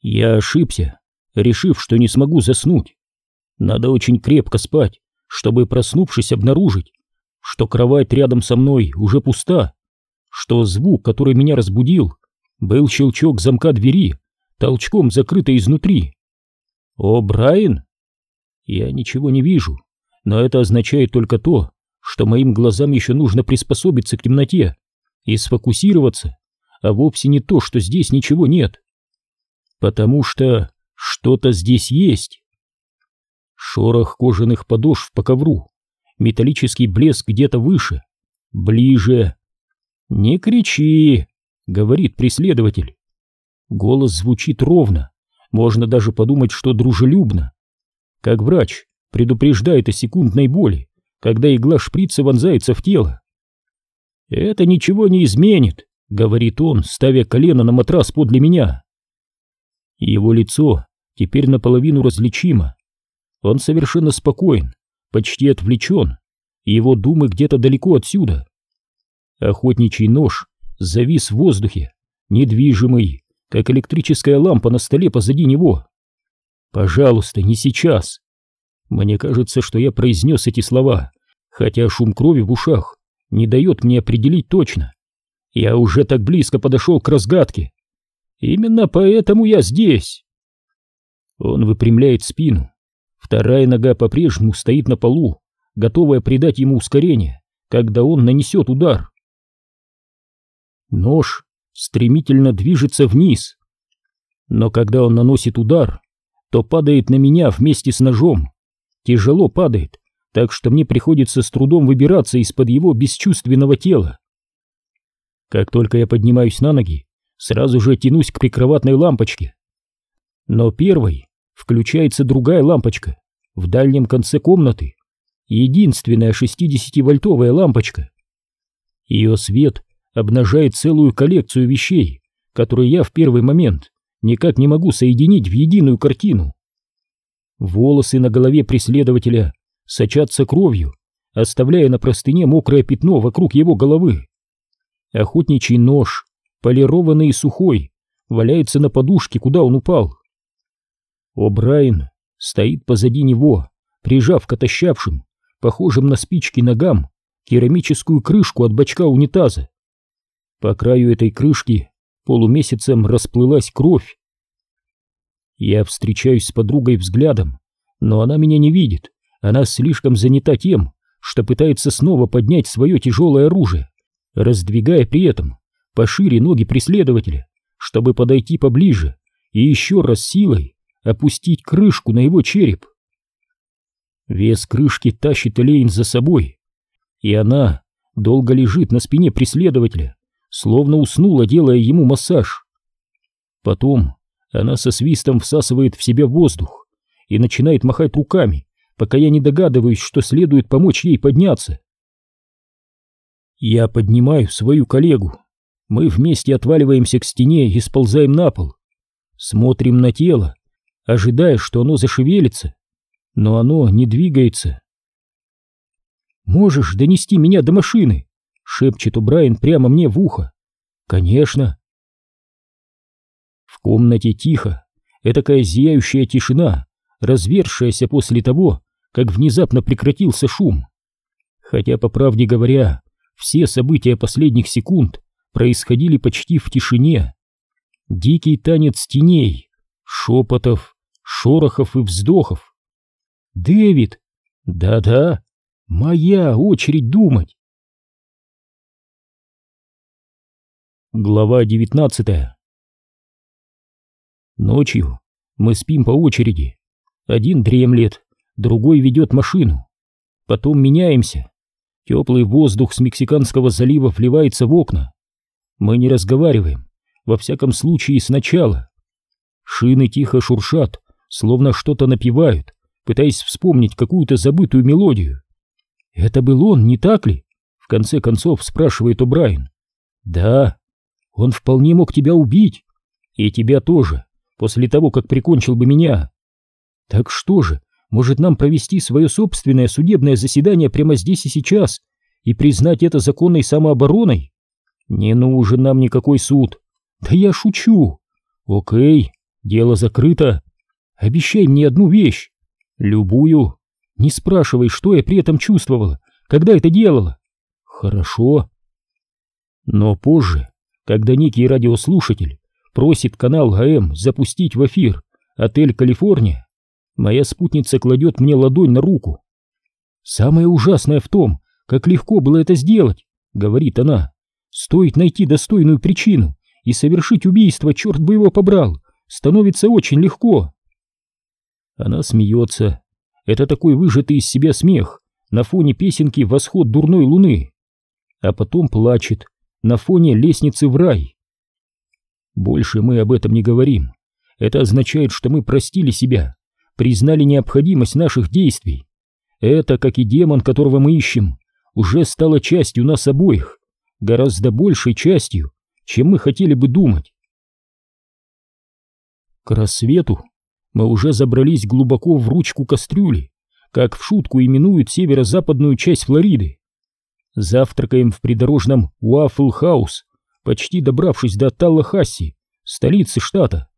Я ошибся, решив, что не смогу заснуть. Надо очень крепко спать, чтобы, проснувшись, обнаружить, что кровать рядом со мной уже пуста, что звук, который меня разбудил, был щелчок замка двери, толчком закрытой изнутри. О, Брайан? Я ничего не вижу, но это означает только то, что моим глазам еще нужно приспособиться к темноте и сфокусироваться, а вовсе не то, что здесь ничего нет. Потому что что-то здесь есть. Шорох кожаных подошв по ковру, металлический блеск где-то выше, ближе. «Не кричи!» — говорит преследователь. Голос звучит ровно, можно даже подумать, что дружелюбно. Как врач предупреждает о секундной боли, когда игла шприца вонзается в тело. «Это ничего не изменит», — говорит он, ставя колено на матрас подле меня. Его лицо теперь наполовину различимо. Он совершенно спокоен, почти отвлечен, и его думы где-то далеко отсюда. Охотничий нож завис в воздухе, недвижимый, как электрическая лампа на столе позади него. «Пожалуйста, не сейчас!» Мне кажется, что я произнес эти слова, хотя шум крови в ушах не дает мне определить точно. Я уже так близко подошел к разгадке. Именно поэтому я здесь. Он выпрямляет спину. Вторая нога по-прежнему стоит на полу, готовая придать ему ускорение, когда он нанесет удар. Нож стремительно движется вниз. Но когда он наносит удар, то падает на меня вместе с ножом. Тяжело падает, так что мне приходится с трудом выбираться из-под его бесчувственного тела. Как только я поднимаюсь на ноги, сразу же тянусь к прикроватной лампочке. Но первой включается другая лампочка в дальнем конце комнаты, единственная 60-вольтовая лампочка. Ее свет обнажает целую коллекцию вещей, которые я в первый момент никак не могу соединить в единую картину. Волосы на голове преследователя сочатся кровью, оставляя на простыне мокрое пятно вокруг его головы. Охотничий нож, полированный и сухой, валяется на подушке, куда он упал. О'Брайен стоит позади него, прижав к отощавшим, похожим на спички ногам, керамическую крышку от бачка унитаза. По краю этой крышки полумесяцем расплылась кровь. Я встречаюсь с подругой взглядом, но она меня не видит, она слишком занята тем, что пытается снова поднять свое тяжелое оружие, раздвигая при этом пошире ноги преследователя, чтобы подойти поближе и еще раз силой опустить крышку на его череп. Вес крышки тащит Элейн за собой, и она долго лежит на спине преследователя, словно уснула, делая ему массаж. Потом она со свистом всасывает в себя воздух и начинает махать руками, пока я не догадываюсь, что следует помочь ей подняться. Я поднимаю свою коллегу. Мы вместе отваливаемся к стене и сползаем на пол. Смотрим на тело, ожидая, что оно зашевелится, но оно не двигается. «Можешь донести меня до машины?» — шепчет Брайан прямо мне в ухо. «Конечно». В комнате тихо, этакая зияющая тишина, развершаяся после того, как внезапно прекратился шум. Хотя, по правде говоря, все события последних секунд происходили почти в тишине. Дикий танец теней, шепотов, шорохов и вздохов. «Дэвид! Да-да, моя очередь думать!» Глава девятнадцатая Ночью мы спим по очереди. Один дремлет, другой ведет машину. Потом меняемся. Теплый воздух с Мексиканского залива вливается в окна. Мы не разговариваем, во всяком случае сначала. Шины тихо шуршат, словно что-то напевают, пытаясь вспомнить какую-то забытую мелодию. «Это был он, не так ли?» — в конце концов спрашивает О'Брайен. «Да, он вполне мог тебя убить. И тебя тоже, после того, как прикончил бы меня. Так что же, может нам провести свое собственное судебное заседание прямо здесь и сейчас и признать это законной самообороной? Не нужен нам никакой суд. Да я шучу. Окей, Дело закрыто. Обещай мне одну вещь. Любую. Не спрашивай, что я при этом чувствовала, когда это делала. Хорошо. Но позже, когда некий радиослушатель просит канал ГМ запустить в эфир отель «Калифорния», моя спутница кладет мне ладонь на руку. «Самое ужасное в том, как легко было это сделать», — говорит она. «Стоит найти достойную причину и совершить убийство, черт бы его побрал, становится очень легко». Она смеется. Это такой выжатый из себя смех на фоне песенки «Восход дурной луны». А потом плачет на фоне лестницы в рай. Больше мы об этом не говорим. Это означает, что мы простили себя, признали необходимость наших действий. Это, как и демон, которого мы ищем, уже стало частью нас обоих, гораздо большей частью, чем мы хотели бы думать. К рассвету мы уже забрались глубоко в ручку кастрюли, как в шутку именуют северо-западную часть Флориды. Завтракаем в придорожном Уаффл Хаус, почти добравшись до Таллахасси, столицы штата.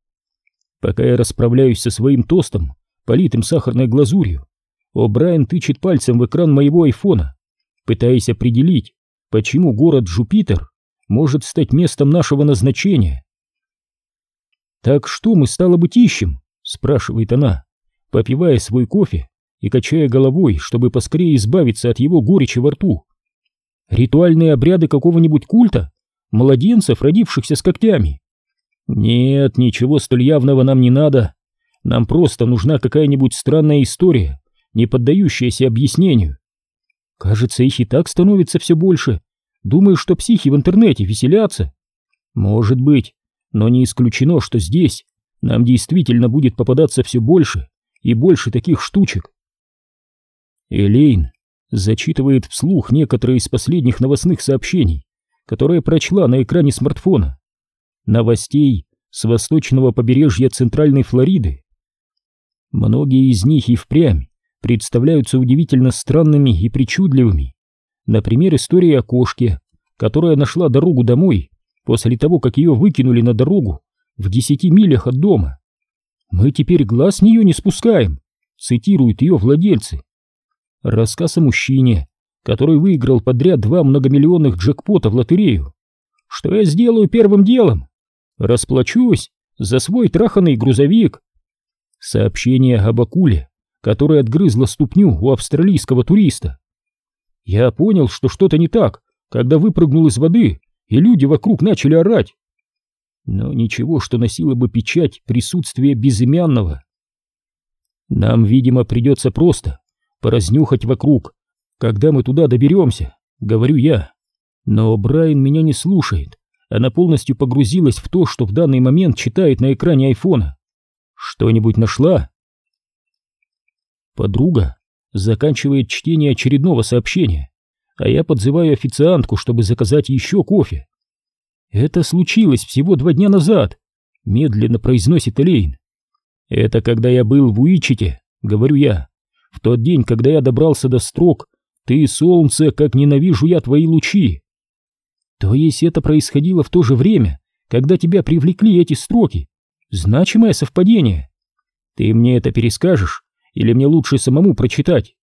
Пока я расправляюсь со своим тостом, политым сахарной глазурью, О'Брайен тычет пальцем в экран моего айфона, пытаясь определить, почему город Джупитер может стать местом нашего назначения. «Так что мы, стало быть, ищем?» — спрашивает она, попивая свой кофе и качая головой, чтобы поскорее избавиться от его горечи во рту. «Ритуальные обряды какого-нибудь культа? Младенцев, родившихся с когтями?» «Нет, ничего столь явного нам не надо. Нам просто нужна какая-нибудь странная история, не поддающаяся объяснению. Кажется, их и так становится все больше. Думаю, что психи в интернете веселятся. Может быть, но не исключено, что здесь нам действительно будет попадаться все больше и больше таких штучек. Элейн зачитывает вслух некоторые из последних новостных сообщений, которые прочла на экране смартфона. Новостей с восточного побережья Центральной Флориды. Многие из них и впрямь представляются удивительно странными и причудливыми. Например, история о кошке, которая нашла дорогу домой после того, как ее выкинули на дорогу в десяти милях от дома. «Мы теперь глаз с нее не спускаем», цитируют ее владельцы. Рассказ о мужчине, который выиграл подряд два многомиллионных джекпота в лотерею. Что я сделаю первым делом? Расплачусь за свой траханный грузовик. Сообщение об акуле, которая отгрызла ступню у австралийского туриста. Я понял, что что-то не так, когда выпрыгнул из воды, и люди вокруг начали орать. Но ничего, что носило бы печать присутствия безымянного. Нам, видимо, придется просто поразнюхать вокруг, когда мы туда доберемся, говорю я. Но Брайан меня не слушает. Она полностью погрузилась в то, что в данный момент читает на экране айфона. Что-нибудь нашла? Подруга заканчивает чтение очередного сообщения, а я подзываю официантку, чтобы заказать еще кофе. «Это случилось всего два дня назад», — медленно произносит Элейн. «Это когда я был в Уичите», — говорю я. «В тот день, когда я добрался до строк, ты, солнце, как ненавижу я твои лучи». «То есть это происходило в то же время, когда тебя привлекли эти строки? Значимое совпадение?» «Ты мне это перескажешь, или мне лучше самому прочитать?»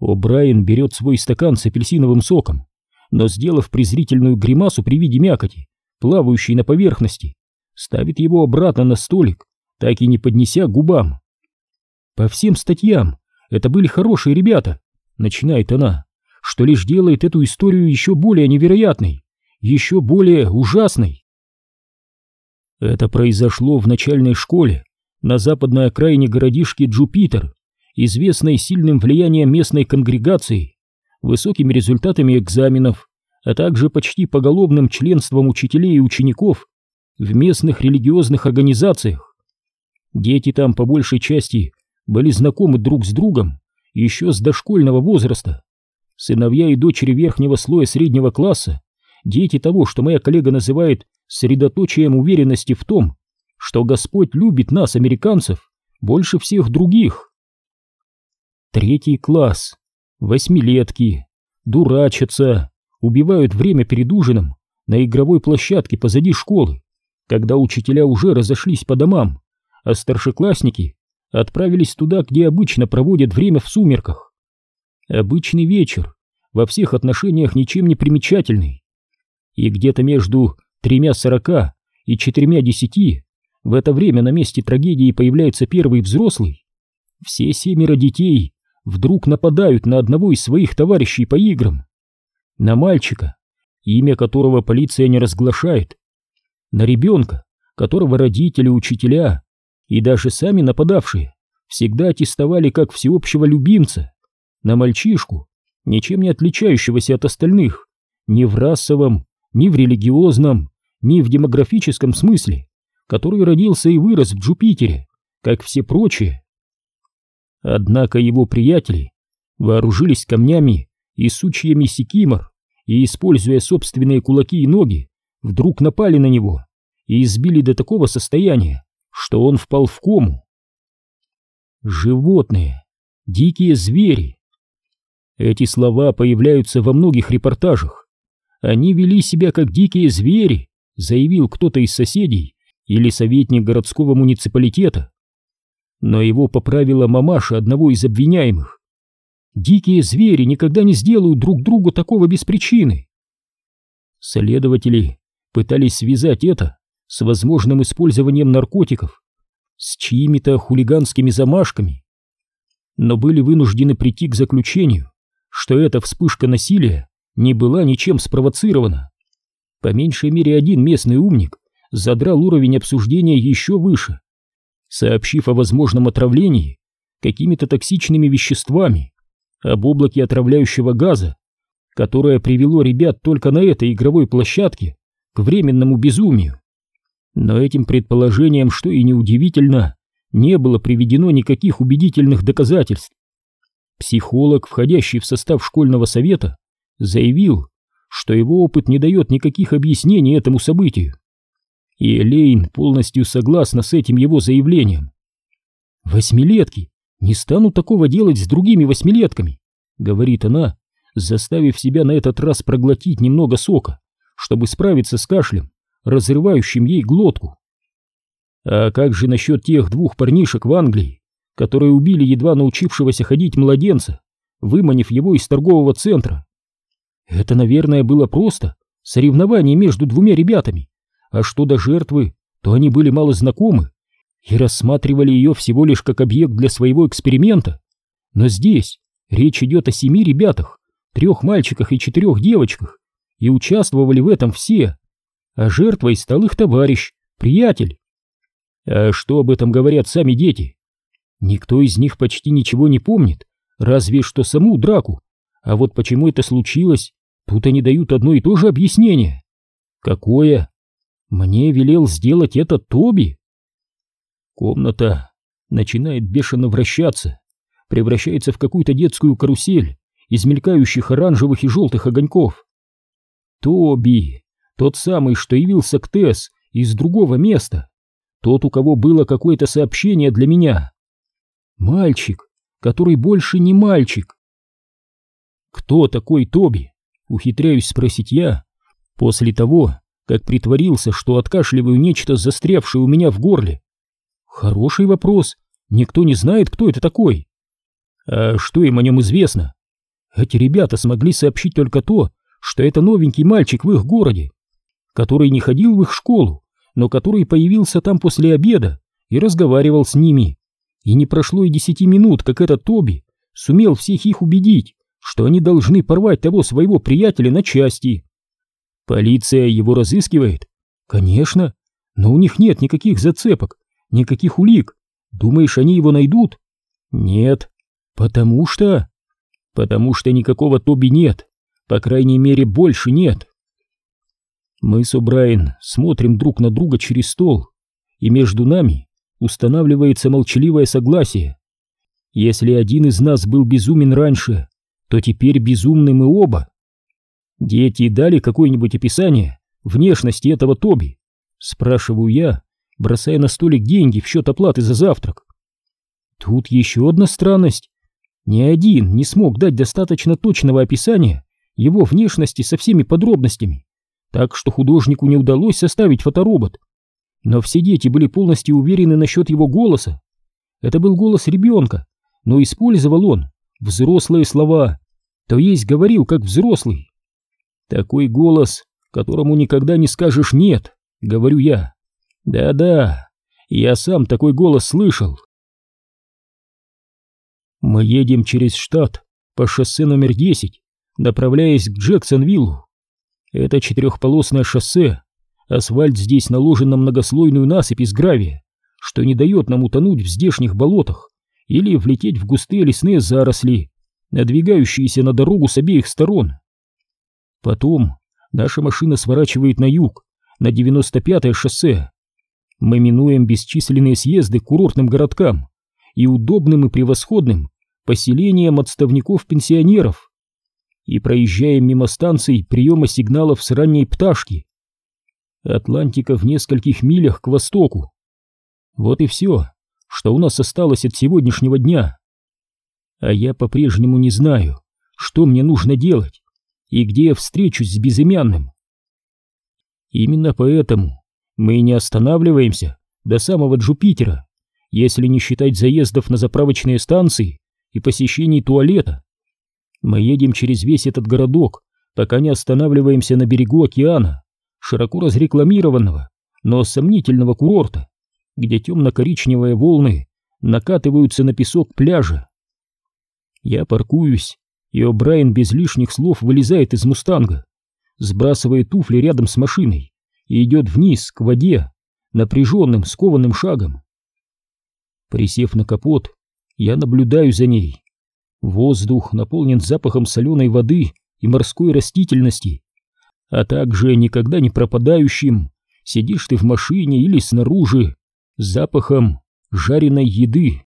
О'Брайен берет свой стакан с апельсиновым соком, но, сделав презрительную гримасу при виде мякоти, плавающей на поверхности, ставит его обратно на столик, так и не поднеся губам. «По всем статьям это были хорошие ребята», — начинает она, что лишь делает эту историю еще более невероятной, еще более ужасной. Это произошло в начальной школе, на западной окраине городишки Джупитер, известной сильным влиянием местной конгрегации, высокими результатами экзаменов, а также почти поголовным членством учителей и учеников в местных религиозных организациях. Дети там по большей части были знакомы друг с другом еще с дошкольного возраста. Сыновья и дочери верхнего слоя среднего класса, дети того, что моя коллега называет средоточием уверенности в том, что Господь любит нас, американцев, больше всех других. Третий класс. Восьмилетки. Дурачатся. Убивают время перед ужином на игровой площадке позади школы. когда учителя уже разошлись по домам, а старшеклассники отправились туда, где обычно проводят время в сумерках. Обычный вечер, во всех отношениях ничем не примечательный. И где-то между тремя сорока и четырьмя десяти в это время на месте трагедии появляется первый взрослый. Все семеро детей вдруг нападают на одного из своих товарищей по играм. На мальчика, имя которого полиция не разглашает. На ребенка, которого родители, учителя и даже сами нападавшие всегда аттестовали как всеобщего любимца. На мальчишку, ничем не отличающегося от остальных, ни в расовом, ни в религиозном, ни в демографическом смысле, который родился и вырос в Джупитере, как все прочие. Однако его приятели вооружились камнями и сучьями секимор и, используя собственные кулаки и ноги, вдруг напали на него и избили до такого состояния, что он впал в кому. Животные, дикие звери. Эти слова появляются во многих репортажах. Они вели себя как дикие звери, заявил кто-то из соседей или советник городского муниципалитета но его поправила мамаша одного из обвиняемых. Дикие звери никогда не сделают друг другу такого без причины. Следователи пытались связать это с возможным использованием наркотиков, с чьими-то хулиганскими замашками, но были вынуждены прийти к заключению, что эта вспышка насилия не была ничем спровоцирована. По меньшей мере один местный умник задрал уровень обсуждения еще выше сообщив о возможном отравлении какими-то токсичными веществами, об облаке отравляющего газа, которое привело ребят только на этой игровой площадке к временному безумию. Но этим предположением, что и неудивительно, не было приведено никаких убедительных доказательств. Психолог, входящий в состав школьного совета, заявил, что его опыт не дает никаких объяснений этому событию и Элейн полностью согласна с этим его заявлением. «Восьмилетки не станут такого делать с другими восьмилетками», — говорит она, заставив себя на этот раз проглотить немного сока, чтобы справиться с кашлем, разрывающим ей глотку. А как же насчет тех двух парнишек в Англии, которые убили едва научившегося ходить младенца, выманив его из торгового центра? Это, наверное, было просто соревнование между двумя ребятами, а что до жертвы, то они были мало знакомы и рассматривали ее всего лишь как объект для своего эксперимента. Но здесь речь идет о семи ребятах, трех мальчиках и четырех девочках, и участвовали в этом все. А жертвой стал их товарищ, приятель. А что об этом говорят сами дети? Никто из них почти ничего не помнит, разве что саму драку. А вот почему это случилось, тут они дают одно и то же объяснение. Какое? Мне велел сделать это Тоби. Комната начинает бешено вращаться, превращается в какую-то детскую карусель из мелькающих оранжевых и желтых огоньков. Тоби, тот самый, что явился к Тесс из другого места, тот, у кого было какое-то сообщение для меня. Мальчик, который больше не мальчик. Кто такой Тоби? Ухитряюсь спросить я после того, как притворился, что откашливаю нечто застрявшее у меня в горле. Хороший вопрос. Никто не знает, кто это такой. А что им о нем известно? Эти ребята смогли сообщить только то, что это новенький мальчик в их городе, который не ходил в их школу, но который появился там после обеда и разговаривал с ними. И не прошло и десяти минут, как этот Тоби сумел всех их убедить, что они должны порвать того своего приятеля на части. Полиция его разыскивает? Конечно, но у них нет никаких зацепок, никаких улик. Думаешь, они его найдут? Нет. Потому что... Потому что никакого Тоби нет. По крайней мере, больше нет. Мы с О'Брайен смотрим друг на друга через стол, и между нами устанавливается молчаливое согласие. Если один из нас был безумен раньше, то теперь безумны мы оба. Дети дали какое-нибудь описание внешности этого Тоби? Спрашиваю я, бросая на столик деньги в счет оплаты за завтрак. Тут еще одна странность. Ни один не смог дать достаточно точного описания его внешности со всеми подробностями, так что художнику не удалось составить фоторобот. Но все дети были полностью уверены насчет его голоса. Это был голос ребенка, но использовал он взрослые слова, то есть говорил как взрослый. Такой голос, которому никогда не скажешь «нет», говорю я. Да-да, я сам такой голос слышал. Мы едем через штат по шоссе номер 10, направляясь к Джексонвиллу. Это четырехполосное шоссе, асфальт здесь наложен на многослойную насыпь из гравия, что не дает нам утонуть в здешних болотах или влететь в густые лесные заросли, надвигающиеся на дорогу с обеих сторон. Потом наша машина сворачивает на юг, на 95-е шоссе. Мы минуем бесчисленные съезды к курортным городкам и удобным и превосходным поселениям отставников-пенсионеров и проезжаем мимо станций приема сигналов с ранней пташки. Атлантика в нескольких милях к востоку. Вот и все, что у нас осталось от сегодняшнего дня. А я по-прежнему не знаю, что мне нужно делать и где я встречусь с безымянным. Именно поэтому мы не останавливаемся до самого Джупитера, если не считать заездов на заправочные станции и посещений туалета. Мы едем через весь этот городок, пока не останавливаемся на берегу океана, широко разрекламированного, но сомнительного курорта, где темно-коричневые волны накатываются на песок пляжа. Я паркуюсь, и О'Брайен без лишних слов вылезает из мустанга, сбрасывает туфли рядом с машиной и идет вниз, к воде, напряженным, скованным шагом. Присев на капот, я наблюдаю за ней. Воздух наполнен запахом соленой воды и морской растительности, а также никогда не пропадающим, сидишь ты в машине или снаружи, запахом жареной еды.